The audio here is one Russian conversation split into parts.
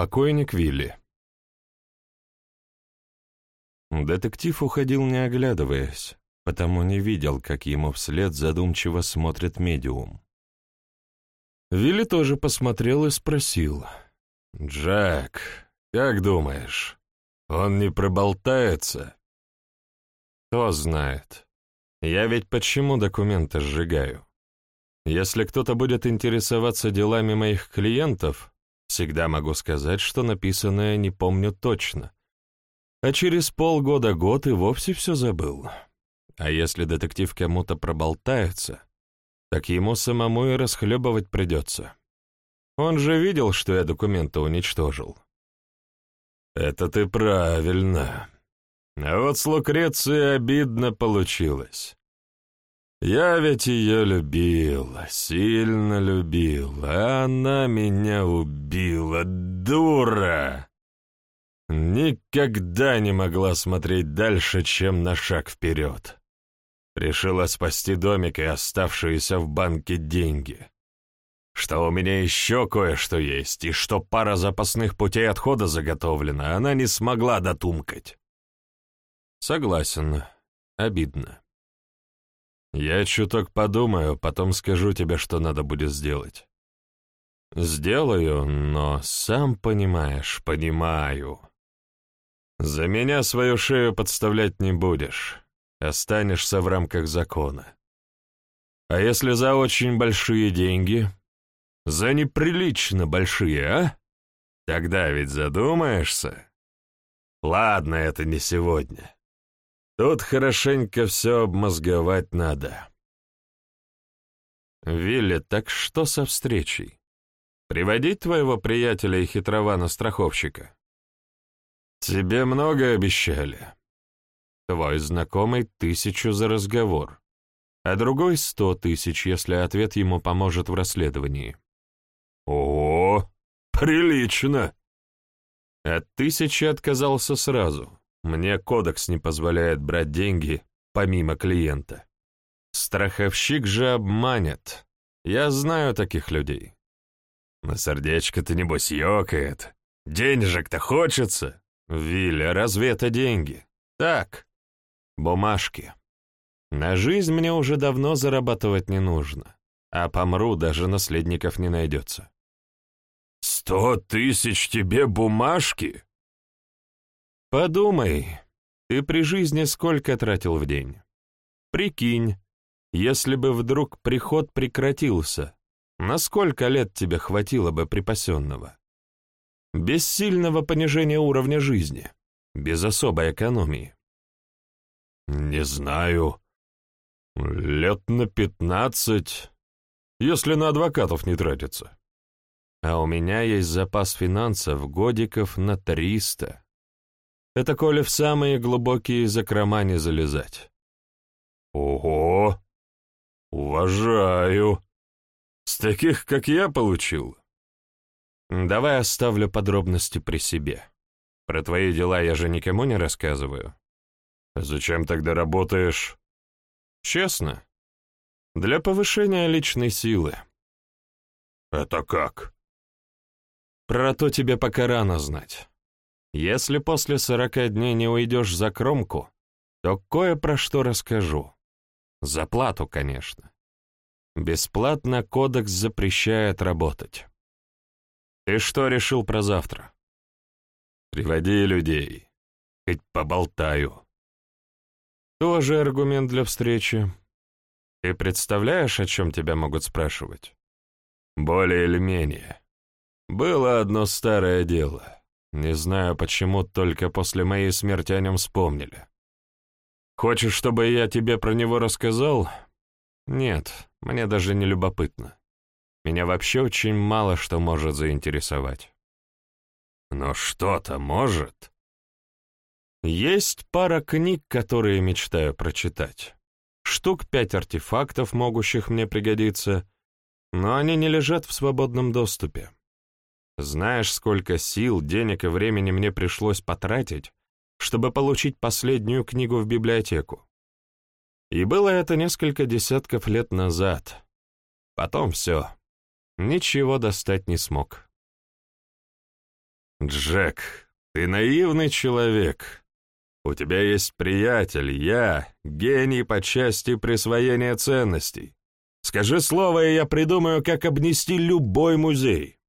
Покойник Вилли. Детектив уходил не оглядываясь, потому не видел, как ему вслед задумчиво смотрит медиум. Вилли тоже посмотрел и спросил. «Джек, как думаешь, он не проболтается?» «Кто знает. Я ведь почему документы сжигаю? Если кто-то будет интересоваться делами моих клиентов, всегда могу сказать, что написанное не помню точно. А через полгода-год и вовсе все забыл. А если детектив кому-то проболтается, так ему самому и расхлебывать придется. Он же видел, что я документы уничтожил. Это ты правильно. А вот с Лукрецией обидно получилось. Я ведь ее любил, сильно любил, а она меня убила, дура! Никогда не могла смотреть дальше, чем на шаг вперед. Решила спасти домик и оставшиеся в банке деньги. Что у меня еще кое-что есть, и что пара запасных путей отхода заготовлена, она не смогла дотумкать. Согласен. Обидно. Я чуток подумаю, потом скажу тебе, что надо будет сделать. Сделаю, но сам понимаешь, понимаю. За меня свою шею подставлять не будешь. Останешься в рамках закона. А если за очень большие деньги? За неприлично большие, а? Тогда ведь задумаешься. Ладно, это не сегодня. Тут хорошенько все обмозговать надо. Вилли, так что со встречей? Приводить твоего приятеля и хитрована-страховщика? Тебе много обещали. Твой знакомый тысячу за разговор, а другой сто тысяч, если ответ ему поможет в расследовании. О, прилично! От тысячи отказался сразу. Мне кодекс не позволяет брать деньги помимо клиента. Страховщик же обманет. Я знаю таких людей. На сердечко-то небось ёкает. Денежек-то хочется. Виля, разве это деньги? Так, бумажки. На жизнь мне уже давно зарабатывать не нужно, а помру, даже наследников не найдется. «Сто тысяч тебе бумажки?» Подумай, ты при жизни сколько тратил в день? Прикинь, если бы вдруг приход прекратился, на сколько лет тебе хватило бы припасенного? Без сильного понижения уровня жизни, без особой экономии. Не знаю. Лет на пятнадцать, если на адвокатов не тратится. А у меня есть запас финансов годиков на триста. Это коли в самые глубокие закрома не залезать. Ого! Уважаю. С таких, как я, получил. Давай оставлю подробности при себе. Про твои дела я же никому не рассказываю. Зачем тогда работаешь? Честно. Для повышения личной силы. Это как? Про то тебе пока рано знать. Если после сорока дней не уйдешь за кромку, то кое про что расскажу. За плату, конечно. Бесплатно кодекс запрещает работать. Ты что решил про завтра? Приводи людей. Хоть поболтаю. Тоже аргумент для встречи. Ты представляешь, о чем тебя могут спрашивать? Более или менее. Было одно старое дело. Не знаю, почему только после моей смерти о нем вспомнили. Хочешь, чтобы я тебе про него рассказал? Нет, мне даже не любопытно. Меня вообще очень мало что может заинтересовать. Но что-то может. Есть пара книг, которые мечтаю прочитать. Штук пять артефактов, могущих мне пригодиться, но они не лежат в свободном доступе. Знаешь, сколько сил, денег и времени мне пришлось потратить, чтобы получить последнюю книгу в библиотеку? И было это несколько десятков лет назад. Потом все. Ничего достать не смог. Джек, ты наивный человек. У тебя есть приятель, я, гений по части присвоения ценностей. Скажи слово, и я придумаю, как обнести любой музей.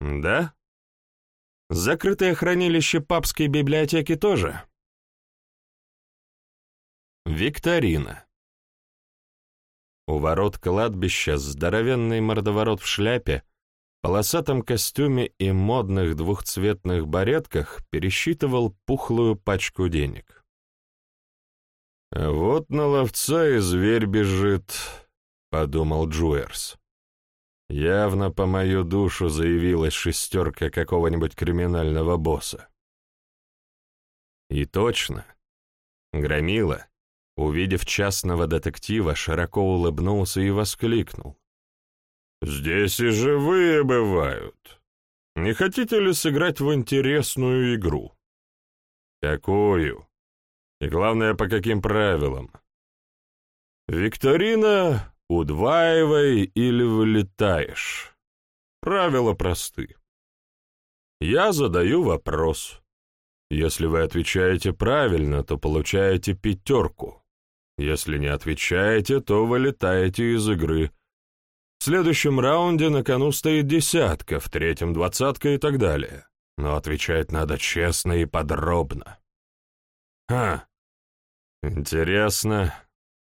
Да? Закрытое хранилище папской библиотеки тоже? Викторина. У ворот кладбища здоровенный мордоворот в шляпе, полосатом костюме и модных двухцветных баретках пересчитывал пухлую пачку денег. «Вот на ловца и зверь бежит», — подумал Джуэрс. Явно по мою душу заявилась шестерка какого-нибудь криминального босса. И точно. Громила, увидев частного детектива, широко улыбнулся и воскликнул. «Здесь и живые бывают. Не хотите ли сыграть в интересную игру?» «Какую? И главное, по каким правилам?» «Викторина Удваивай или вылетаешь. Правила просты. Я задаю вопрос. Если вы отвечаете правильно, то получаете пятерку. Если не отвечаете, то вылетаете из игры. В следующем раунде на кону стоит десятка, в третьем двадцатка и так далее. Но отвечать надо честно и подробно. Ха, интересно.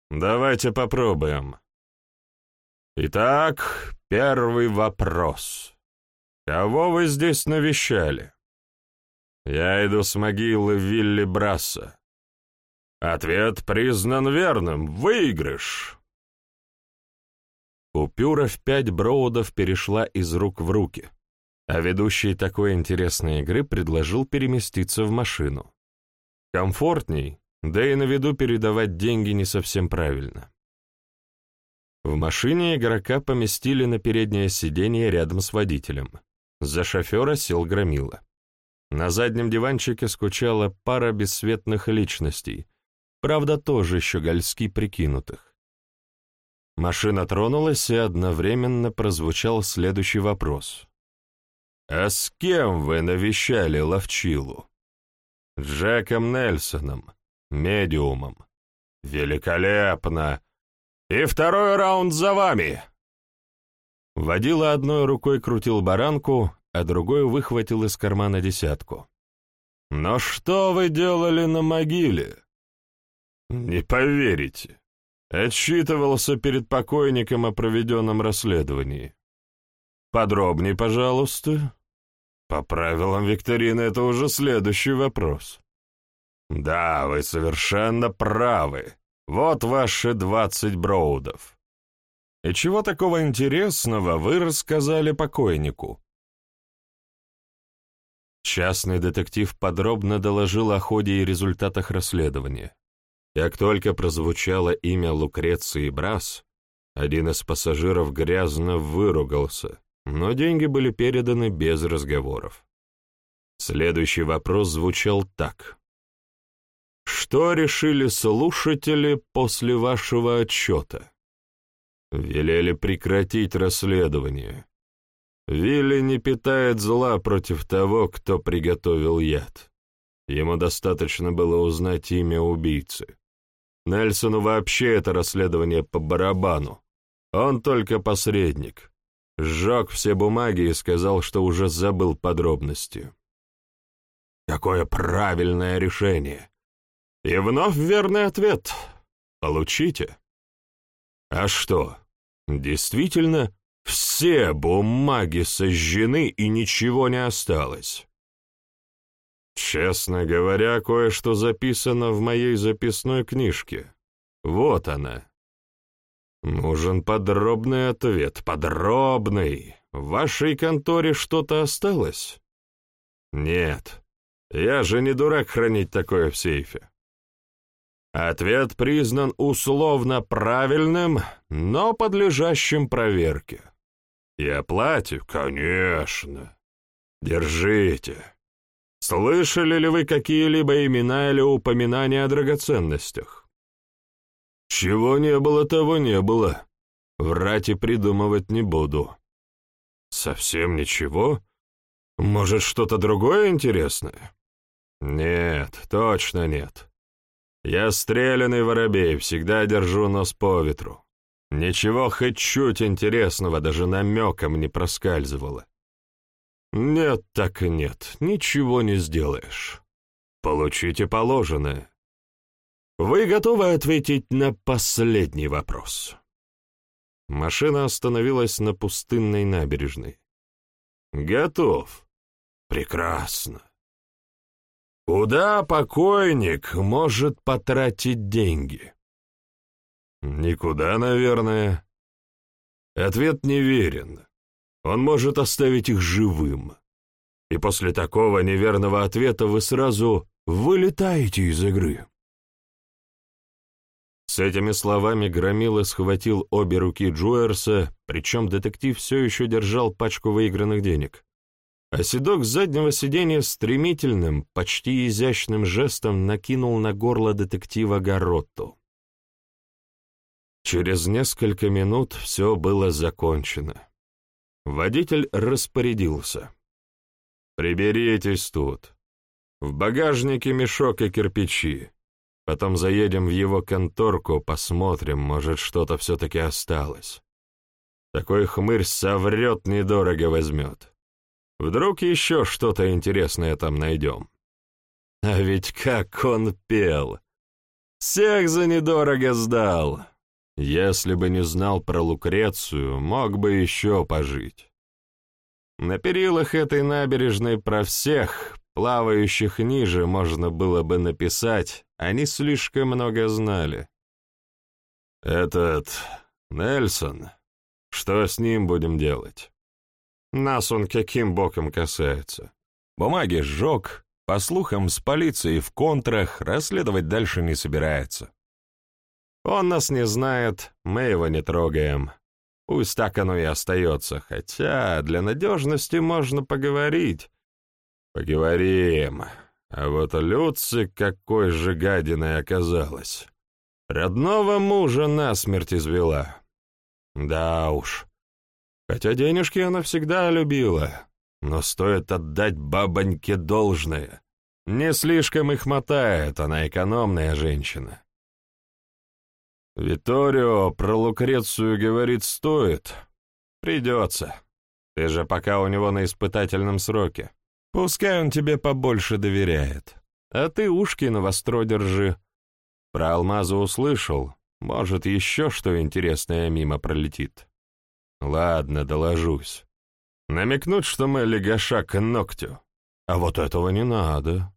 Давайте попробуем. Итак, первый вопрос. Кого вы здесь навещали? Я иду с могилы Вилли Брасса. Ответ признан верным. Выигрыш. Купюра в пять броудов перешла из рук в руки, а ведущий такой интересной игры предложил переместиться в машину. Комфортней, да и на виду передавать деньги не совсем правильно. В машине игрока поместили на переднее сиденье рядом с водителем. За шофера сел Громила. На заднем диванчике скучала пара бесцветных личностей, правда, тоже щегольски прикинутых. Машина тронулась, и одновременно прозвучал следующий вопрос. «А с кем вы навещали Ловчилу?» «Джеком Нельсоном, медиумом». «Великолепно! «И второй раунд за вами!» Водила одной рукой крутил баранку, а другой выхватил из кармана десятку. «Но что вы делали на могиле?» «Не поверите. Отчитывался перед покойником о проведенном расследовании. Подробнее, пожалуйста». «По правилам викторины это уже следующий вопрос». «Да, вы совершенно правы. Вот ваши двадцать броудов. И чего такого интересного вы рассказали покойнику? Частный детектив подробно доложил о ходе и результатах расследования. Как только прозвучало имя Лукреции Брас, один из пассажиров грязно выругался, но деньги были переданы без разговоров. Следующий вопрос звучал так. Что решили слушатели после вашего отчета? Велели прекратить расследование. Вилли не питает зла против того, кто приготовил яд. Ему достаточно было узнать имя убийцы. Нельсону вообще это расследование по барабану. Он только посредник. Сжег все бумаги и сказал, что уже забыл подробности. Какое правильное решение! И вновь верный ответ. Получите. А что, действительно, все бумаги сожжены и ничего не осталось? Честно говоря, кое-что записано в моей записной книжке. Вот она. Нужен подробный ответ, подробный. В вашей конторе что-то осталось? Нет, я же не дурак хранить такое в сейфе. Ответ признан условно правильным, но подлежащим проверке. И оплате, конечно. Держите. Слышали ли вы какие-либо имена или упоминания о драгоценностях? Чего не было, того не было. Врать и придумывать не буду. Совсем ничего? Может, что-то другое интересное? Нет, точно нет. Я стрелянный воробей, всегда держу нос по ветру. Ничего хоть чуть интересного даже намеком не проскальзывало. Нет, так и нет, ничего не сделаешь. Получите положенное. Вы готовы ответить на последний вопрос? Машина остановилась на пустынной набережной. Готов. Прекрасно. Куда покойник может потратить деньги? Никуда, наверное. Ответ неверен. Он может оставить их живым. И после такого неверного ответа вы сразу вылетаете из игры. С этими словами Громила схватил обе руки Джуэрса, причем детектив все еще держал пачку выигранных денег. А седок с заднего сиденья стремительным, почти изящным жестом накинул на горло детектива Гаротту. Через несколько минут все было закончено. Водитель распорядился. «Приберитесь тут. В багажнике мешок и кирпичи. Потом заедем в его конторку, посмотрим, может, что-то все-таки осталось. Такой хмырь соврет, недорого возьмет. Вдруг еще что-то интересное там найдем. А ведь как он пел! Всех за недорого сдал!» Если бы не знал про Лукрецию, мог бы еще пожить. На перилах этой набережной про всех, плавающих ниже, можно было бы написать, они слишком много знали. Этот Нельсон, что с ним будем делать? Нас он каким боком касается? Бумаги сжег, по слухам, с полицией в контрах, расследовать дальше не собирается. Он нас не знает, мы его не трогаем. Пусть так оно и остается, хотя для надежности можно поговорить. Поговорим. А вот Люци какой же гадиной оказалась. Родного мужа насмерть извела. Да уж. Хотя денежки она всегда любила, но стоит отдать бабоньке должное. Не слишком их мотает, она экономная женщина. «Виторио про Лукрецию говорит, стоит. Придется. Ты же пока у него на испытательном сроке. Пускай он тебе побольше доверяет. А ты ушки на востро держи. Про алмазы услышал. Может, еще что интересное мимо пролетит. Ладно, доложусь. Намекнуть, что мы легаша к ногтю. А вот этого не надо.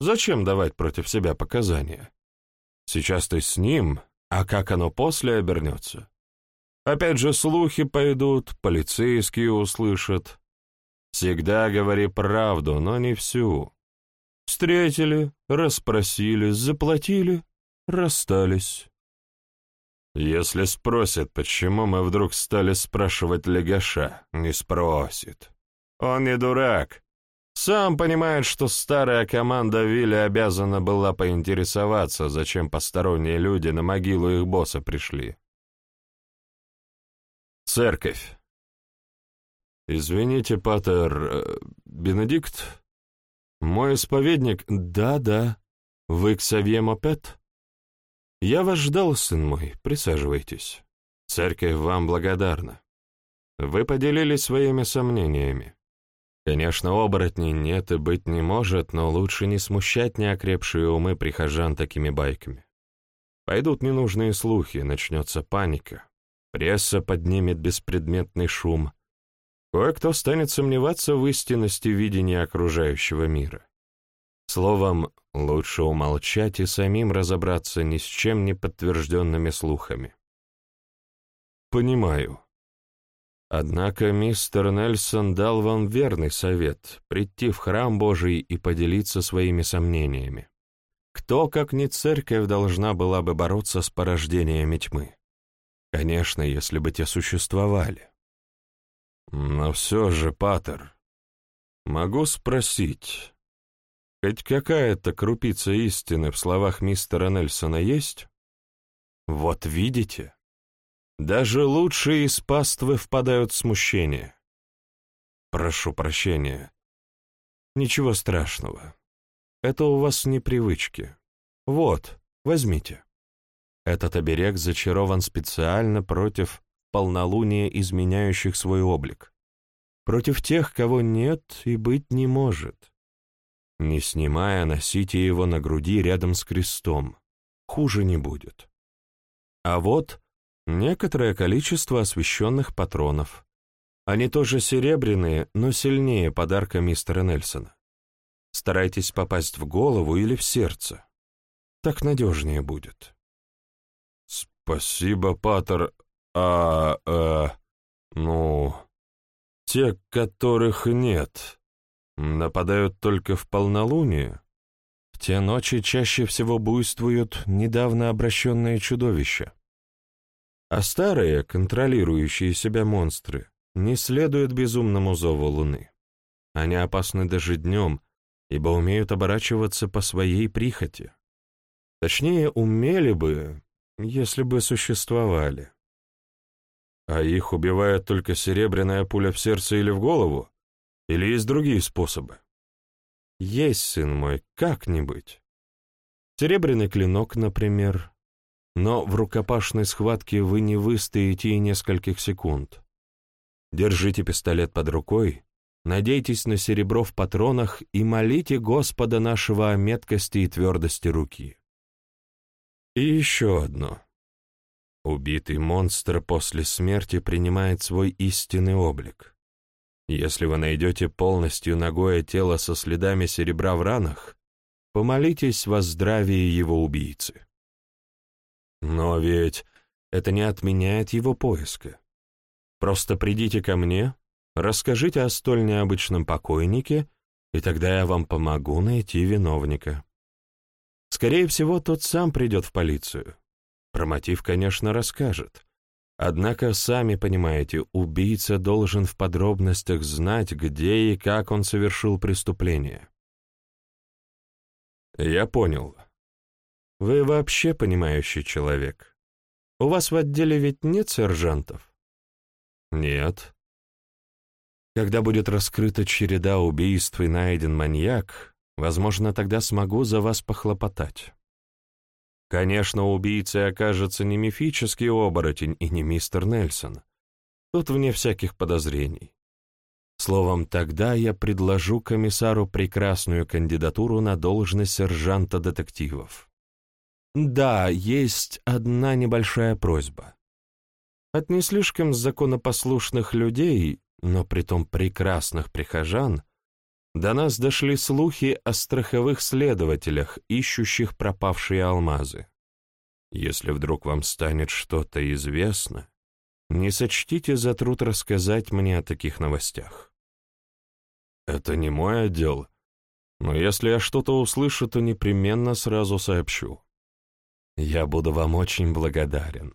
Зачем давать против себя показания? Сейчас ты с ним, а как оно после обернется? Опять же слухи пойдут, полицейские услышат. Всегда говори правду, но не всю. Встретили, расспросили, заплатили, расстались. Если спросят, почему мы вдруг стали спрашивать Легаша, не спросит. Он не дурак. Сам понимает, что старая команда Вилли обязана была поинтересоваться, зачем посторонние люди на могилу их босса пришли. Церковь. Извините, патер, э, Бенедикт? Мой исповедник? Да-да. Вы Ксавье Мопет? Я вас ждал, сын мой, присаживайтесь. Церковь вам благодарна. Вы поделились своими сомнениями. Конечно, оборотней нет и быть не может, но лучше не смущать неокрепшие умы прихожан такими байками. Пойдут ненужные слухи, начнется паника. Пресса поднимет беспредметный шум. Кое-кто станет сомневаться в истинности видения окружающего мира. Словом, лучше умолчать и самим разобраться ни с чем не подтвержденными слухами. Понимаю. Однако мистер Нельсон дал вам верный совет — прийти в храм Божий и поделиться своими сомнениями. Кто, как не церковь, должна была бы бороться с порождениями тьмы? Конечно, если бы те существовали. Но все же, Патер, могу спросить, хоть какая-то крупица истины в словах мистера Нельсона есть? Вот видите? Даже лучшие из паствы впадают в смущение. Прошу прощения. Ничего страшного. Это у вас не привычки. Вот, возьмите. Этот оберег зачарован специально против полнолуния, изменяющих свой облик. Против тех, кого нет и быть не может. Не снимая, носите его на груди рядом с крестом. Хуже не будет. А вот некоторое количество освещенных патронов. Они тоже серебряные, но сильнее подарка мистера Нельсона. Старайтесь попасть в голову или в сердце. Так надежнее будет. Спасибо, Паттер. А, э, ну, те, которых нет, нападают только в полнолуние. В те ночи чаще всего буйствуют недавно обращенные чудовища. А старые, контролирующие себя монстры, не следуют безумному зову луны. Они опасны даже днем, ибо умеют оборачиваться по своей прихоти. Точнее, умели бы, если бы существовали. А их убивает только серебряная пуля в сердце или в голову? Или есть другие способы? Есть, сын мой, как-нибудь. Серебряный клинок, например. Но в рукопашной схватке вы не выстоите и нескольких секунд. Держите пистолет под рукой, надейтесь на серебро в патронах и молите Господа нашего о меткости и твердости руки. И еще одно. Убитый монстр после смерти принимает свой истинный облик. Если вы найдете полностью ногое тело со следами серебра в ранах, помолитесь во здравии его убийцы. Но ведь это не отменяет его поиска. Просто придите ко мне, расскажите о столь необычном покойнике, и тогда я вам помогу найти виновника. Скорее всего, тот сам придет в полицию. Про мотив, конечно, расскажет. Однако, сами понимаете, убийца должен в подробностях знать, где и как он совершил преступление. Я понял. Вы вообще понимающий человек. У вас в отделе ведь нет сержантов? Нет. Когда будет раскрыта череда убийств и найден маньяк, возможно, тогда смогу за вас похлопотать. Конечно, убийцей окажется не мифический оборотень и не мистер Нельсон. Тут вне всяких подозрений. Словом, тогда я предложу комиссару прекрасную кандидатуру на должность сержанта детективов. Да, есть одна небольшая просьба. От не слишком законопослушных людей, но притом прекрасных прихожан, до нас дошли слухи о страховых следователях, ищущих пропавшие алмазы. Если вдруг вам станет что-то известно, не сочтите за труд рассказать мне о таких новостях. Это не мой отдел, но если я что-то услышу, то непременно сразу сообщу. Я буду вам очень благодарен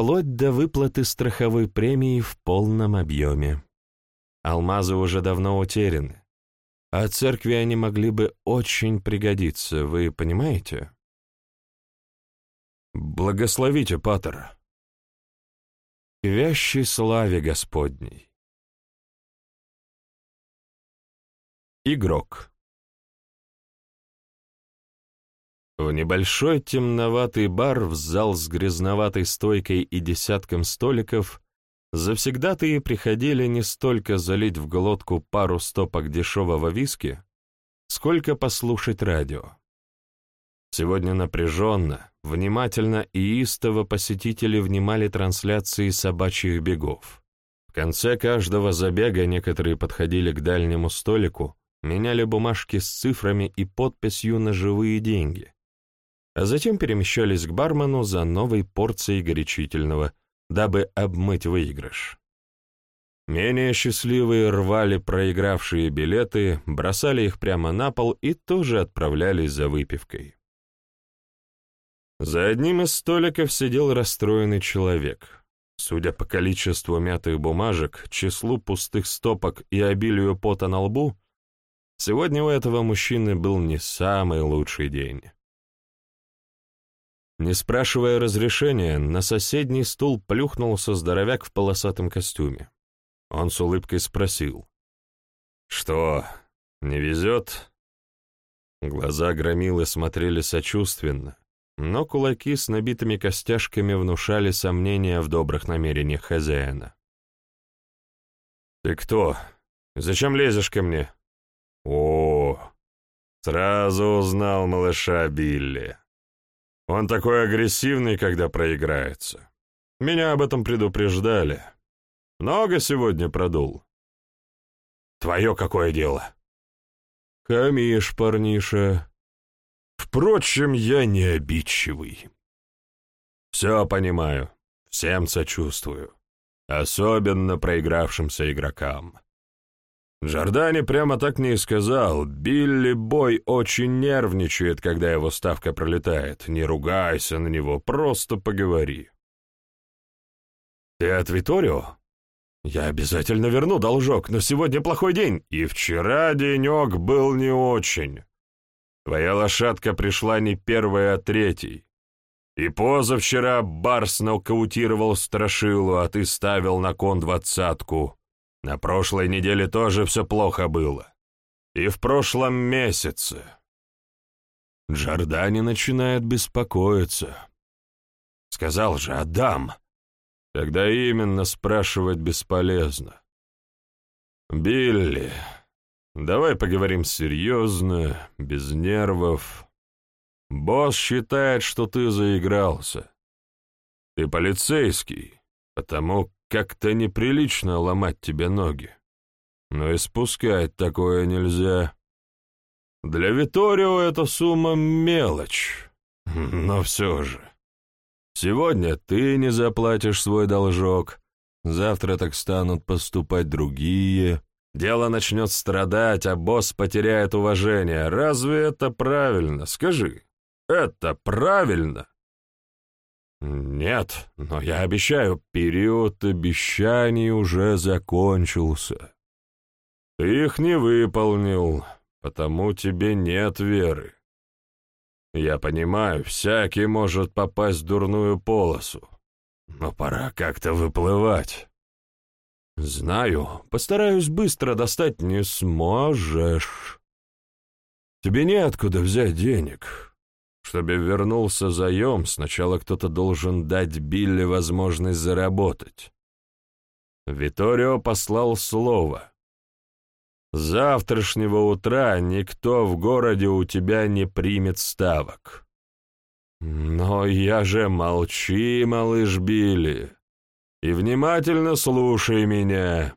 вплоть до выплаты страховой премии в полном объеме. Алмазы уже давно утеряны, а церкви они могли бы очень пригодиться, вы понимаете? Благословите, Патер. К вящей славе Господней. Игрок. В небольшой темноватый бар в зал с грязноватой стойкой и десятком столиков завсегдатые приходили не столько залить в глотку пару стопок дешевого виски, сколько послушать радио. Сегодня напряженно, внимательно и истово посетители внимали трансляции собачьих бегов. В конце каждого забега некоторые подходили к дальнему столику, меняли бумажки с цифрами и подписью на живые деньги, а затем перемещались к бармену за новой порцией горячительного, дабы обмыть выигрыш. Менее счастливые рвали проигравшие билеты, бросали их прямо на пол и тоже отправлялись за выпивкой. За одним из столиков сидел расстроенный человек. Судя по количеству мятых бумажек, числу пустых стопок и обилию пота на лбу, сегодня у этого мужчины был не самый лучший день. Не спрашивая разрешения, на соседний стул плюхнулся здоровяк в полосатом костюме. Он с улыбкой спросил. «Что не везет?» Глаза громилы смотрели сочувственно, но кулаки с набитыми костяшками внушали сомнения в добрых намерениях хозяина. «Ты кто? Зачем лезешь ко мне?» «О, сразу узнал малыша Билли. Он такой агрессивный, когда проиграется. Меня об этом предупреждали. Много сегодня продул». «Твое какое дело?» «Хамишь, парниша. Впрочем, я не обидчивый. Все понимаю, всем сочувствую, особенно проигравшимся игрокам. Джордани прямо так не сказал. Билли Бой очень нервничает, когда его ставка пролетает. Не ругайся на него, просто поговори. «Ты от Виторио?» «Я обязательно верну должок, но сегодня плохой день, и вчера денек был не очень. Твоя лошадка пришла не первая, а третий. И позавчера Барс нокаутировал Страшилу, а ты ставил на кон двадцатку. На прошлой неделе тоже все плохо было. И в прошлом месяце. Джордани начинает беспокоиться. Сказал же, отдам. Когда именно, спрашивать бесполезно. Билли, давай поговорим серьезно, без нервов. Босс считает, что ты заигрался. Ты полицейский, потому как-то неприлично ломать тебе ноги. Но и спускать такое нельзя. Для Виторио эта сумма мелочь, но все же. Сегодня ты не заплатишь свой должок, завтра так станут поступать другие. Дело начнет страдать, а босс потеряет уважение. Разве это правильно? Скажи, это правильно? «Нет, но я обещаю, период обещаний уже закончился. Ты их не выполнил, потому тебе нет веры. Я понимаю, всякий может попасть в дурную полосу, но пора как-то выплывать. Знаю, постараюсь быстро достать не сможешь. Тебе неоткуда взять денег». Чтобы вернулся заем, сначала кто-то должен дать Билли возможность заработать. Виторио послал слово. «С завтрашнего утра никто в городе у тебя не примет ставок». «Но я же молчи, малыш Билли, и внимательно слушай меня.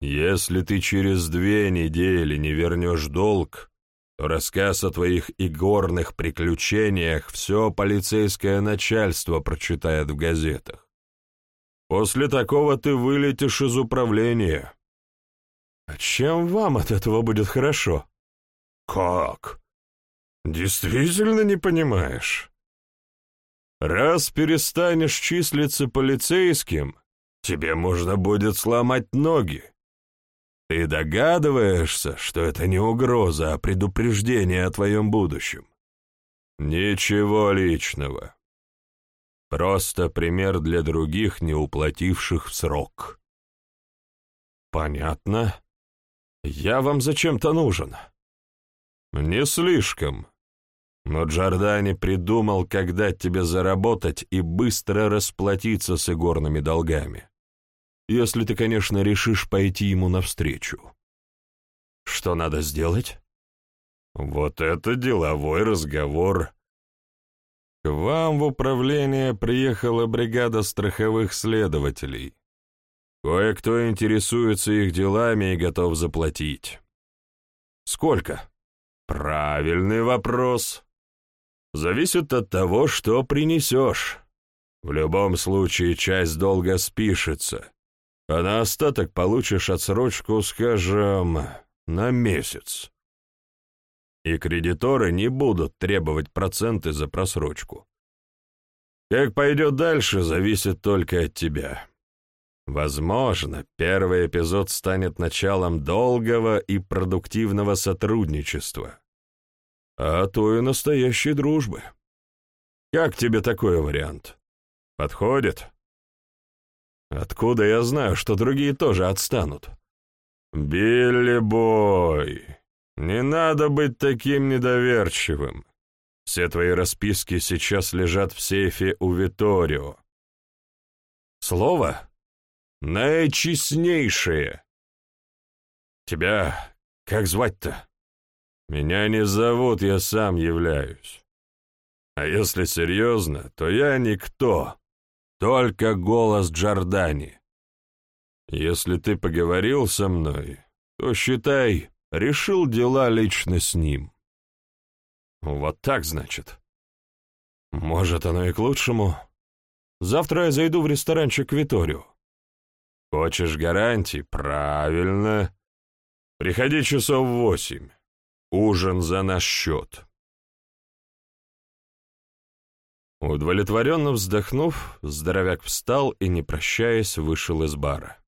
Если ты через две недели не вернешь долг, Рассказ о твоих игорных приключениях все полицейское начальство прочитает в газетах. После такого ты вылетишь из управления. А чем вам от этого будет хорошо? Как? Действительно не понимаешь? Раз перестанешь числиться полицейским, тебе можно будет сломать ноги. Ты догадываешься, что это не угроза, а предупреждение о твоем будущем? Ничего личного. Просто пример для других, не уплативших в срок. Понятно. Я вам зачем-то нужен. Не слишком. Но Джордани придумал, когда тебе заработать и быстро расплатиться с игорными долгами если ты, конечно, решишь пойти ему навстречу. Что надо сделать? Вот это деловой разговор. К вам в управление приехала бригада страховых следователей. Кое-кто интересуется их делами и готов заплатить. Сколько? Правильный вопрос. Зависит от того, что принесешь. В любом случае, часть долга спишется, а на остаток получишь отсрочку, скажем, на месяц. И кредиторы не будут требовать проценты за просрочку. Как пойдет дальше, зависит только от тебя. Возможно, первый эпизод станет началом долгого и продуктивного сотрудничества, а то и настоящей дружбы. Как тебе такой вариант? Подходит? Откуда я знаю, что другие тоже отстанут? «Билли Бой, не надо быть таким недоверчивым. Все твои расписки сейчас лежат в сейфе у Виторио. Слово? Наичестнейшее. Тебя как звать-то? Меня не зовут, я сам являюсь. А если серьезно, то я никто, только голос Джордани. Если ты поговорил со мной, то, считай, решил дела лично с ним. Вот так, значит. Может, оно и к лучшему. Завтра я зайду в ресторанчик Виторию. Хочешь гарантий? Правильно. Приходи часов в восемь. Ужин за наш счет. Удовлетворенно вздохнув, здоровяк встал и, не прощаясь, вышел из бара.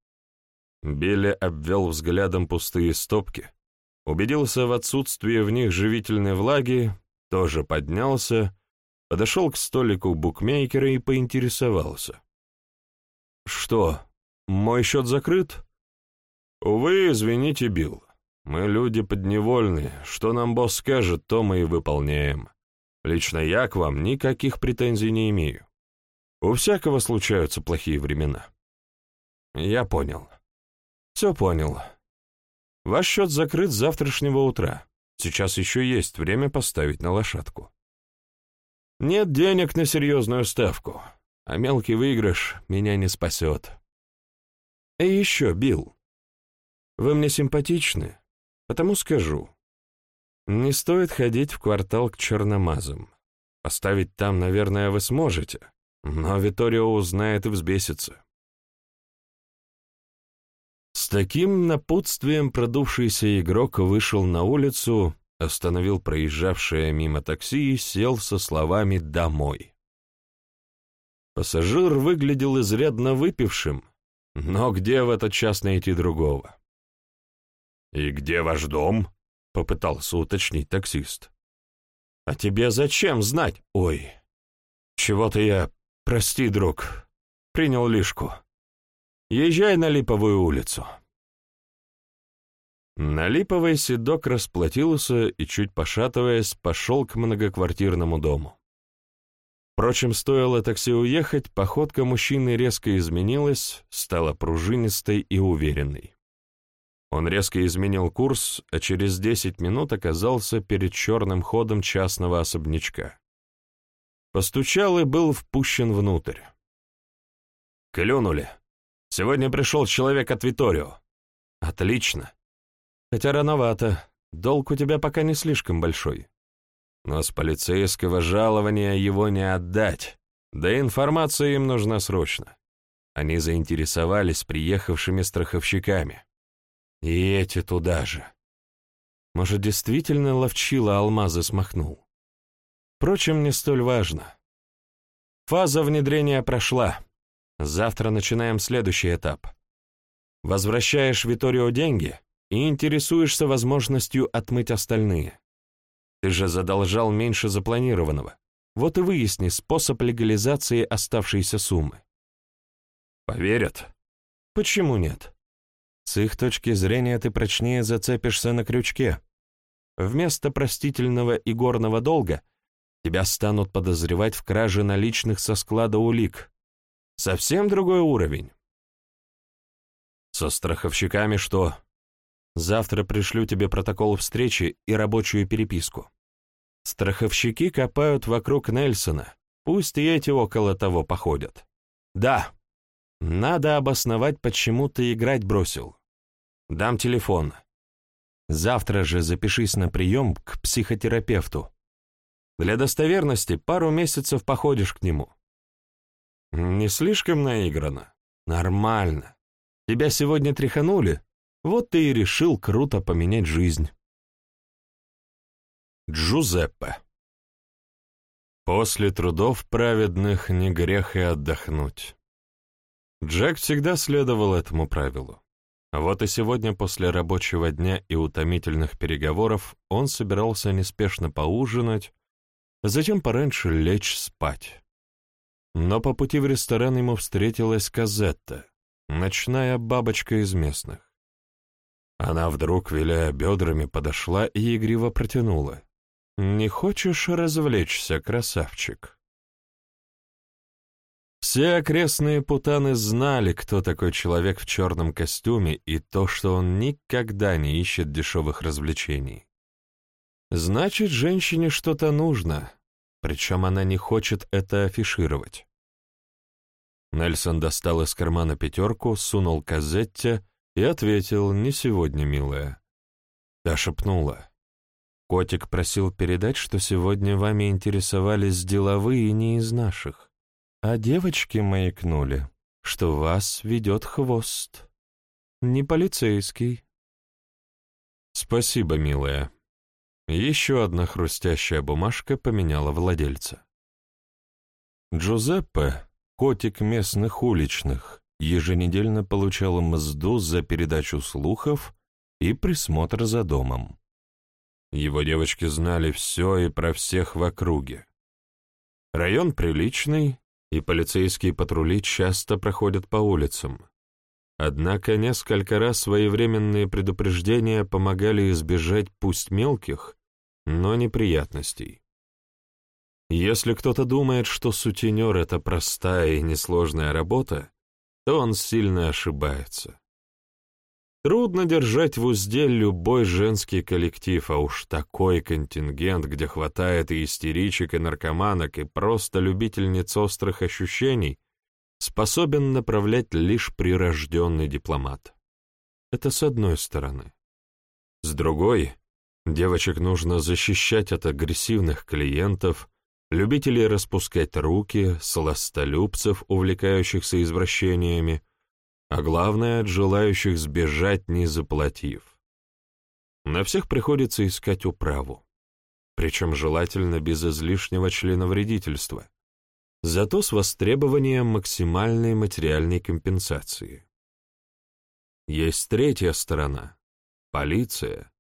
Билли обвел взглядом пустые стопки, убедился в отсутствии в них живительной влаги, тоже поднялся, подошел к столику букмекера и поинтересовался. «Что, мой счет закрыт?» «Увы, извините, Билл. Мы люди подневольные. Что нам босс скажет, то мы и выполняем. Лично я к вам никаких претензий не имею. У всякого случаются плохие времена». «Я понял. Все понял. Ваш счет закрыт с завтрашнего утра. Сейчас еще есть время поставить на лошадку. Нет денег на серьезную ставку, а мелкий выигрыш меня не спасет. И еще, Билл, вы мне симпатичны, потому скажу. Не стоит ходить в квартал к черномазам. Поставить там, наверное, вы сможете, но Виторио узнает и взбесится. С таким напутствием продувшийся игрок вышел на улицу, остановил проезжавшее мимо такси и сел со словами «домой». Пассажир выглядел изрядно выпившим, но где в этот час найти другого? «И где ваш дом?» — попытался уточнить таксист. «А тебе зачем знать? Ой, чего-то я, прости, друг, принял лишку». Езжай на Липовую улицу». На Липовой седок расплатился и, чуть пошатываясь, пошел к многоквартирному дому. Впрочем, стоило такси уехать, походка мужчины резко изменилась, стала пружинистой и уверенной. Он резко изменил курс, а через десять минут оказался перед черным ходом частного особнячка. Постучал и был впущен внутрь. «Клюнули», Сегодня пришел человек от Виторио. Отлично. Хотя рановато. Долг у тебя пока не слишком большой. Но с полицейского жалования его не отдать. Да информация им нужна срочно. Они заинтересовались приехавшими страховщиками. И эти туда же. Может, действительно ловчила алмазы смахнул. Впрочем, не столь важно. Фаза внедрения прошла. Завтра начинаем следующий этап. Возвращаешь Виторио деньги и интересуешься возможностью отмыть остальные. Ты же задолжал меньше запланированного. Вот и выясни способ легализации оставшейся суммы. Поверят? Почему нет? С их точки зрения ты прочнее зацепишься на крючке. Вместо простительного и горного долга тебя станут подозревать в краже наличных со склада улик, Совсем другой уровень. Со страховщиками что? Завтра пришлю тебе протокол встречи и рабочую переписку. Страховщики копают вокруг Нельсона, пусть и эти около того походят. Да, надо обосновать, почему ты играть бросил. Дам телефон. Завтра же запишись на прием к психотерапевту. Для достоверности пару месяцев походишь к нему. Не слишком наиграно? Нормально. Тебя сегодня тряханули? Вот ты и решил круто поменять жизнь. Джузеппе После трудов праведных не грех и отдохнуть. Джек всегда следовал этому правилу. Вот и сегодня после рабочего дня и утомительных переговоров он собирался неспешно поужинать, затем пораньше лечь спать. Но по пути в ресторан ему встретилась Казетта, ночная бабочка из местных. Она вдруг, виляя бедрами, подошла и игриво протянула. «Не хочешь развлечься, красавчик?» Все окрестные путаны знали, кто такой человек в черном костюме и то, что он никогда не ищет дешевых развлечений. Значит, женщине что-то нужно, причем она не хочет это афишировать. Нельсон достал из кармана пятерку, сунул Казетте и ответил «Не сегодня, милая». Та шепнула. «Котик просил передать, что сегодня вами интересовались деловые не из наших, а девочки маякнули, что вас ведет хвост. Не полицейский». «Спасибо, милая». Еще одна хрустящая бумажка поменяла владельца. Джузеппе, котик местных уличных, еженедельно получал мзду за передачу слухов и присмотр за домом. Его девочки знали все и про всех в округе. Район приличный, и полицейские патрули часто проходят по улицам. Однако несколько раз своевременные предупреждения помогали избежать пусть мелких, но неприятностей. Если кто-то думает, что сутенер — это простая и несложная работа, то он сильно ошибается. Трудно держать в узде любой женский коллектив, а уж такой контингент, где хватает и истеричек, и наркоманок, и просто любительниц острых ощущений, способен направлять лишь прирожденный дипломат. Это с одной стороны. С другой, девочек нужно защищать от агрессивных клиентов, любителей распускать руки, сластолюбцев, увлекающихся извращениями, а главное, от желающих сбежать, не заплатив. На всех приходится искать управу, причем желательно без излишнего членовредительства, зато с востребованием максимальной материальной компенсации. Есть третья сторона — полиция,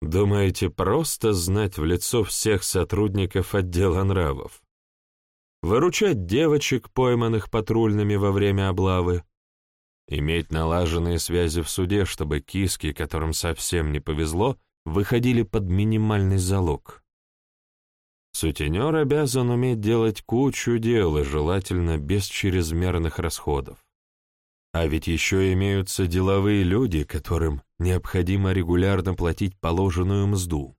Думаете, просто знать в лицо всех сотрудников отдела нравов? Выручать девочек, пойманных патрульными во время облавы? Иметь налаженные связи в суде, чтобы киски, которым совсем не повезло, выходили под минимальный залог? Сутенер обязан уметь делать кучу дел и желательно без чрезмерных расходов. А ведь еще имеются деловые люди, которым необходимо регулярно платить положенную мзду.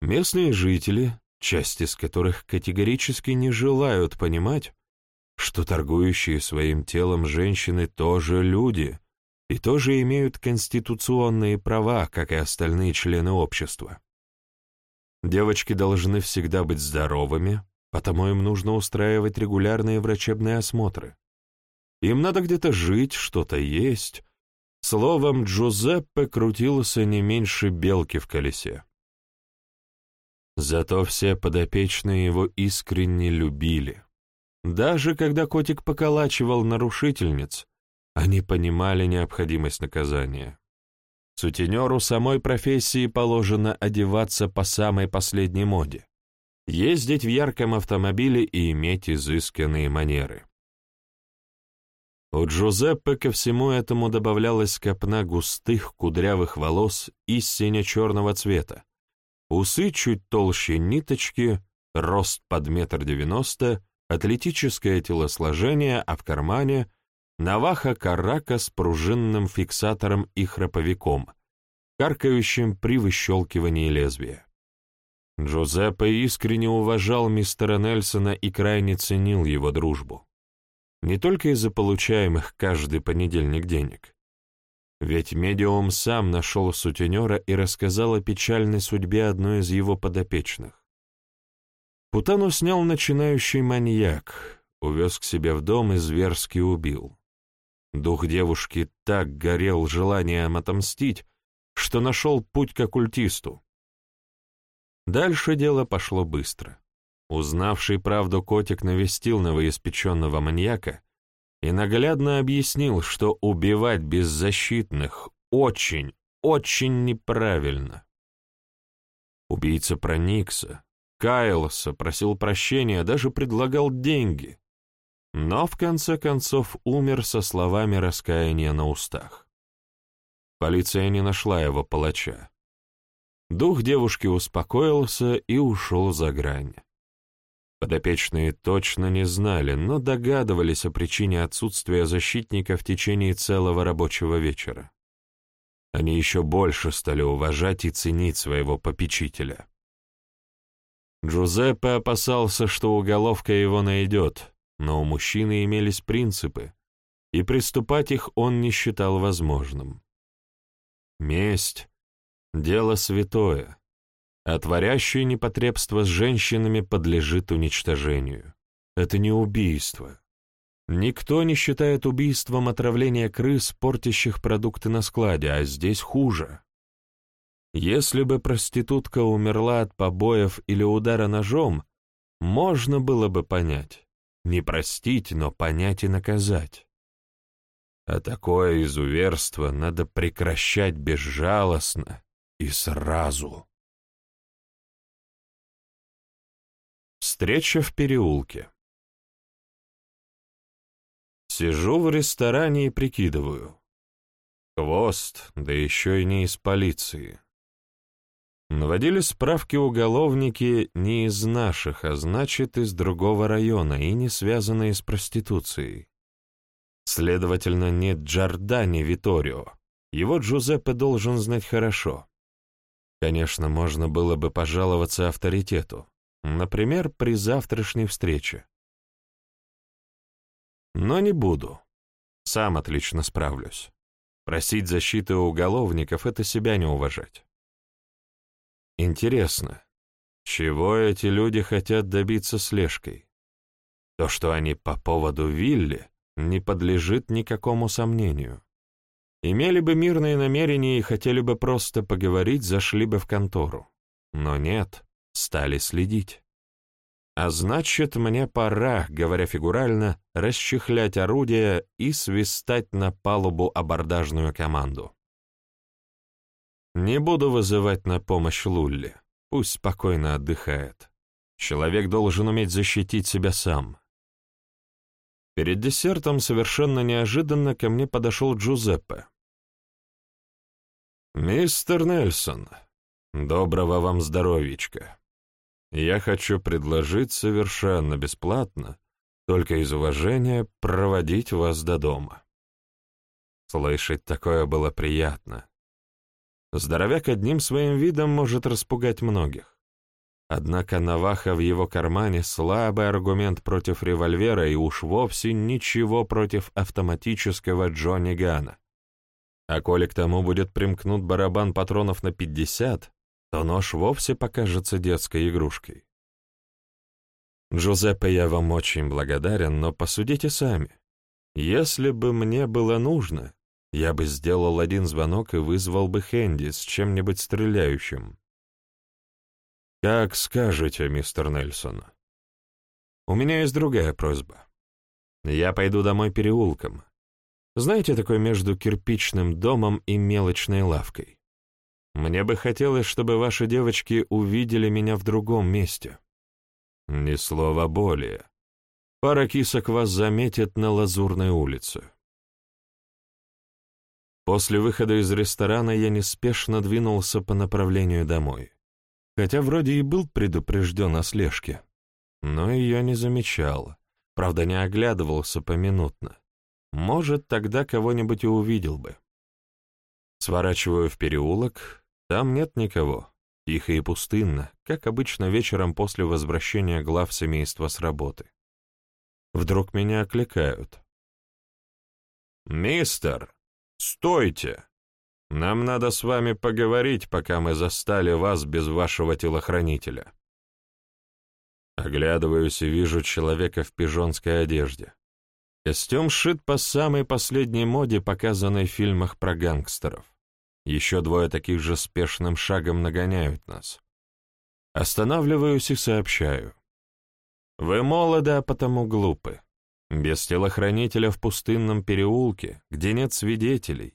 Местные жители, часть из которых категорически не желают понимать, что торгующие своим телом женщины тоже люди и тоже имеют конституционные права, как и остальные члены общества. Девочки должны всегда быть здоровыми, потому им нужно устраивать регулярные врачебные осмотры. Им надо где-то жить, что-то есть. Словом, Джузеппе крутился не меньше белки в колесе. Зато все подопечные его искренне любили. Даже когда котик поколачивал нарушительниц, они понимали необходимость наказания. Сутенеру самой профессии положено одеваться по самой последней моде, ездить в ярком автомобиле и иметь изысканные манеры. У Джузеппе ко всему этому добавлялась копна густых кудрявых волос из сине-черного цвета, усы чуть толще ниточки, рост под метр девяносто, атлетическое телосложение, а в кармане — наваха карака с пружинным фиксатором и храповиком, каркающим при выщелкивании лезвия. Джузеппе искренне уважал мистера Нельсона и крайне ценил его дружбу. Не только из-за получаемых каждый понедельник денег. Ведь медиум сам нашел сутенера и рассказал о печальной судьбе одной из его подопечных. Путану снял начинающий маньяк, увез к себе в дом и зверски убил. Дух девушки так горел желанием отомстить, что нашел путь к оккультисту. Дальше дело пошло быстро. Узнавший правду котик навестил новоиспеченного маньяка и наглядно объяснил, что убивать беззащитных очень, очень неправильно. Убийца проникся, каялся, просил прощения, даже предлагал деньги, но в конце концов умер со словами раскаяния на устах. Полиция не нашла его палача. Дух девушки успокоился и ушел за грань. Подопечные точно не знали, но догадывались о причине отсутствия защитника в течение целого рабочего вечера. Они еще больше стали уважать и ценить своего попечителя. Джузеппе опасался, что уголовка его найдет, но у мужчины имелись принципы, и приступать их он не считал возможным. Месть — дело святое, а творящее непотребство с женщинами подлежит уничтожению. Это не убийство. Никто не считает убийством отравление крыс, портящих продукты на складе, а здесь хуже. Если бы проститутка умерла от побоев или удара ножом, можно было бы понять. Не простить, но понять и наказать. А такое изуверство надо прекращать безжалостно и сразу. Встреча в переулке. Сижу в ресторане и прикидываю. Хвост, да еще и не из полиции. Наводили справки уголовники не из наших, а значит, из другого района и не связанные с проституцией. Следовательно, не Джордани Виторио. Его Джузеппе должен знать хорошо. Конечно, можно было бы пожаловаться авторитету. Например, при завтрашней встрече. Но не буду. Сам отлично справлюсь. Просить защиты у уголовников — это себя не уважать. Интересно, чего эти люди хотят добиться слежкой? То, что они по поводу Вилли, не подлежит никакому сомнению. Имели бы мирные намерения и хотели бы просто поговорить, зашли бы в контору. Но нет, стали следить. А значит, мне пора, говоря фигурально, расчехлять орудие и свистать на палубу абордажную команду. Не буду вызывать на помощь Лулли, пусть спокойно отдыхает. Человек должен уметь защитить себя сам. Перед десертом совершенно неожиданно ко мне подошел Джузеппе. «Мистер Нельсон, доброго вам здоровичка. Я хочу предложить совершенно бесплатно, только из уважения, проводить вас до дома». Слышать такое было приятно. Здоровяк одним своим видом может распугать многих. Однако Наваха в его кармане слабый аргумент против револьвера и уж вовсе ничего против автоматического Джонни Гана. А коли к тому будет примкнут барабан патронов на 50, то нож вовсе покажется детской игрушкой. Джузеппе, я вам очень благодарен, но посудите сами. Если бы мне было нужно, я бы сделал один звонок и вызвал бы Хэнди с чем-нибудь стреляющим. «Как скажете, мистер Нельсон. У меня есть другая просьба. Я пойду домой переулком. Знаете, такой между кирпичным домом и мелочной лавкой. Мне бы хотелось, чтобы ваши девочки увидели меня в другом месте. Ни слова более. Пара кисок вас заметит на Лазурной улице. После выхода из ресторана я неспешно двинулся по направлению домой. Хотя вроде и был предупрежден о слежке, но ее не замечал, правда не оглядывался поминутно. Может, тогда кого-нибудь и увидел бы. Сворачиваю в переулок, там нет никого, тихо и пустынно, как обычно вечером после возвращения глав семейства с работы. Вдруг меня окликают. «Мистер!» «Стойте! Нам надо с вами поговорить, пока мы застали вас без вашего телохранителя». Оглядываюсь и вижу человека в пижонской одежде. Костюм сшит по самой последней моде, показанной в фильмах про гангстеров. Еще двое таких же спешным шагом нагоняют нас. Останавливаюсь и сообщаю. Вы молоды, а потому глупы. Без телохранителя в пустынном переулке, где нет свидетелей,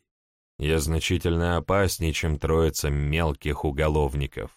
я значительно опаснее, чем троица мелких уголовников.